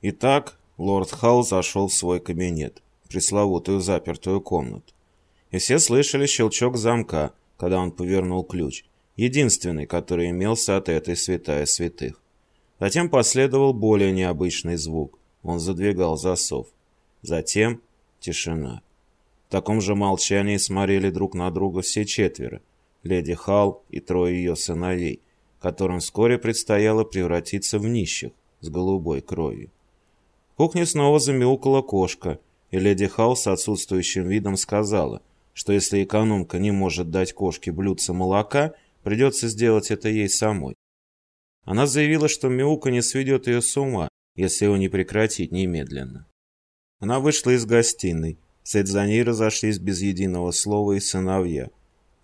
Итак, лорд Халл зашел в свой кабинет, пресловутую запертую комнату. И все слышали щелчок замка, когда он повернул ключ, единственный, который имелся от этой святая святых. Затем последовал более необычный звук. Он задвигал засов. Затем тишина. В таком же молчании смотрели друг на друга все четверо. Леди Халл и трое ее сыновей, которым вскоре предстояло превратиться в нищих с голубой кровью. Кухне снова замяукала кошка, и леди Халл с отсутствующим видом сказала, что если экономка не может дать кошке блюдце молока, придется сделать это ей самой. Она заявила, что мяука не сведет ее с ума, если его не прекратить немедленно. Она вышла из гостиной. Вслед за ней разошлись без единого слова и сыновья.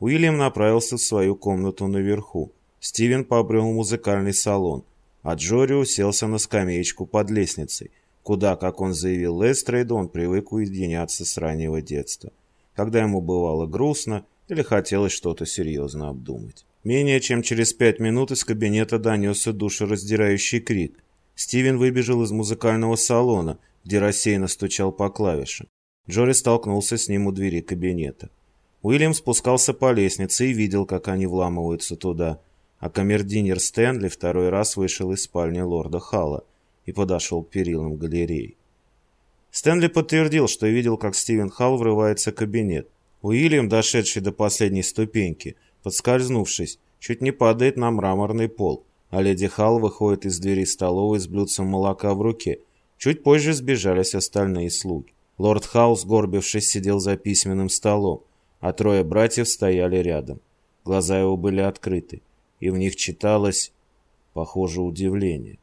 Уильям направился в свою комнату наверху. Стивен побрел в музыкальный салон, а Джори уселся на скамеечку под лестницей, куда, как он заявил Лестрейду, он привык уединяться с раннего детства, когда ему бывало грустно или хотелось что-то серьезно обдумать. Менее чем через пять минут из кабинета донесся душераздирающий крик. Стивен выбежал из музыкального салона, где рассеянно стучал по клавишам. Джори столкнулся с ним у двери кабинета. Уильям спускался по лестнице и видел, как они вламываются туда, а камердинер Стэнли второй раз вышел из спальни лорда Халла и подошел к перилам галереи. Стэнли подтвердил, что видел, как Стивен Халл врывается в кабинет. Уильям, дошедший до последней ступеньки, Подскользнувшись, чуть не падает на мраморный пол, а леди Халл выходит из двери столовой с блюдцем молока в руке. Чуть позже сбежались остальные слуги. Лорд Халл, сгорбившись, сидел за письменным столом, а трое братьев стояли рядом. Глаза его были открыты, и в них читалось, похоже, удивление.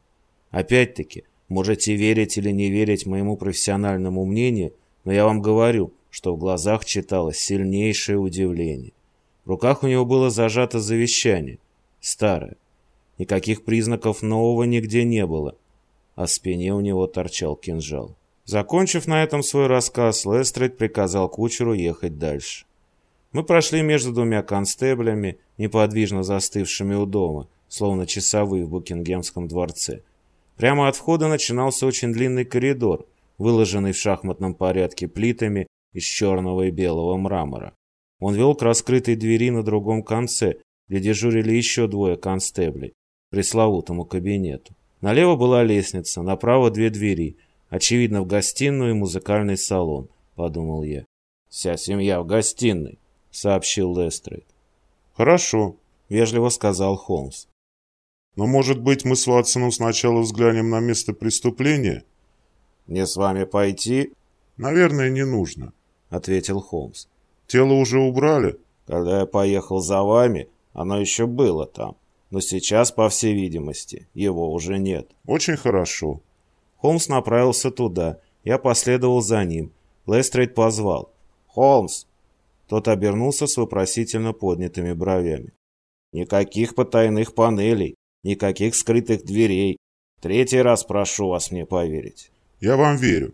Опять-таки, можете верить или не верить моему профессиональному мнению, но я вам говорю, что в глазах читалось сильнейшее удивление. В руках у него было зажато завещание, старое. Никаких признаков нового нигде не было, а спине у него торчал кинжал. Закончив на этом свой рассказ, Лестрейд приказал кучеру ехать дальше. Мы прошли между двумя констеблями, неподвижно застывшими у дома, словно часовые в Букингемском дворце. Прямо от входа начинался очень длинный коридор, выложенный в шахматном порядке плитами из черного и белого мрамора. Он вел к раскрытой двери на другом конце, где дежурили еще двое констеблей, пресловутому кабинету. Налево была лестница, направо две двери, очевидно, в гостиную и музыкальный салон, подумал я. «Вся семья в гостиной», — сообщил Лестрейд. «Хорошо», — вежливо сказал Холмс. «Но, может быть, мы с Ватсоном сначала взглянем на место преступления?» «Мне с вами пойти?» «Наверное, не нужно», — ответил Холмс. Тело уже убрали? Когда я поехал за вами, оно еще было там. Но сейчас, по всей видимости, его уже нет. Очень хорошо. Холмс направился туда. Я последовал за ним. Лестрейд позвал. «Холмс!» Тот обернулся с вопросительно поднятыми бровями. «Никаких потайных панелей, никаких скрытых дверей. Третий раз прошу вас мне поверить». «Я вам верю.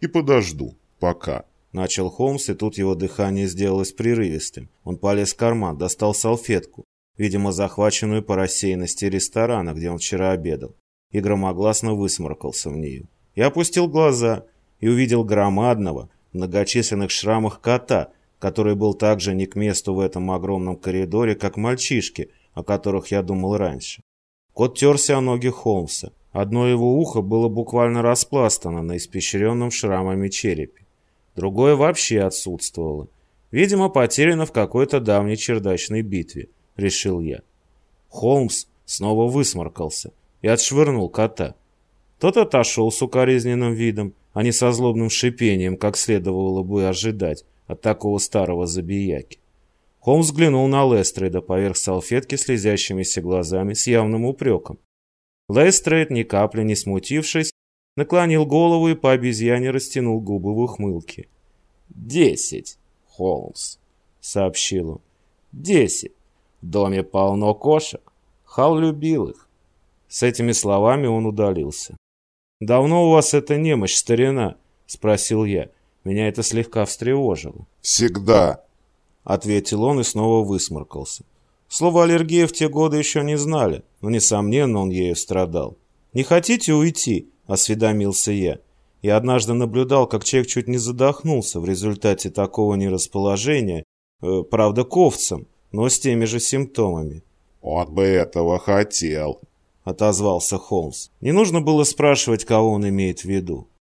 И подожду. Пока». Начал Холмс, и тут его дыхание сделалось прерывистым. Он полез в карман, достал салфетку, видимо, захваченную по рассеянности ресторана, где он вчера обедал, и громогласно высморкался в нее. Я опустил глаза и увидел громадного, многочисленных шрамах кота, который был также не к месту в этом огромном коридоре, как мальчишки, о которых я думал раньше. Кот терся о ноги Холмса. Одно его ухо было буквально распластано на испещренном шрамами черепе другое вообще отсутствовало. Видимо, потеряно в какой-то давней чердачной битве, решил я. Холмс снова высморкался и отшвырнул кота. Тот отошел с укоризненным видом, а не со злобным шипением, как следовало бы ожидать от такого старого забияки. Холмс взглянул на Лестрейда поверх салфетки слезящимися глазами с явным упреком. Лестрейд, ни капли не смутившись, наклонил голову и по обезьяне растянул губы в ухмылке. «Десять, Холмс», — сообщил он. «Десять. В доме полно кошек. Хал любил их». С этими словами он удалился. «Давно у вас эта немощь, старина?» — спросил я. Меня это слегка встревожило. «Всегда», — ответил он и снова высморкался. Слово «аллергия» в те годы еще не знали, но, несомненно, он ею страдал. «Не хотите уйти?» осведомился я. И однажды наблюдал, как человек чуть не задохнулся в результате такого нерасположения, э, правда, ковцем, но с теми же симптомами. «Он бы этого хотел», — отозвался Холмс. Не нужно было спрашивать, кого он имеет в виду.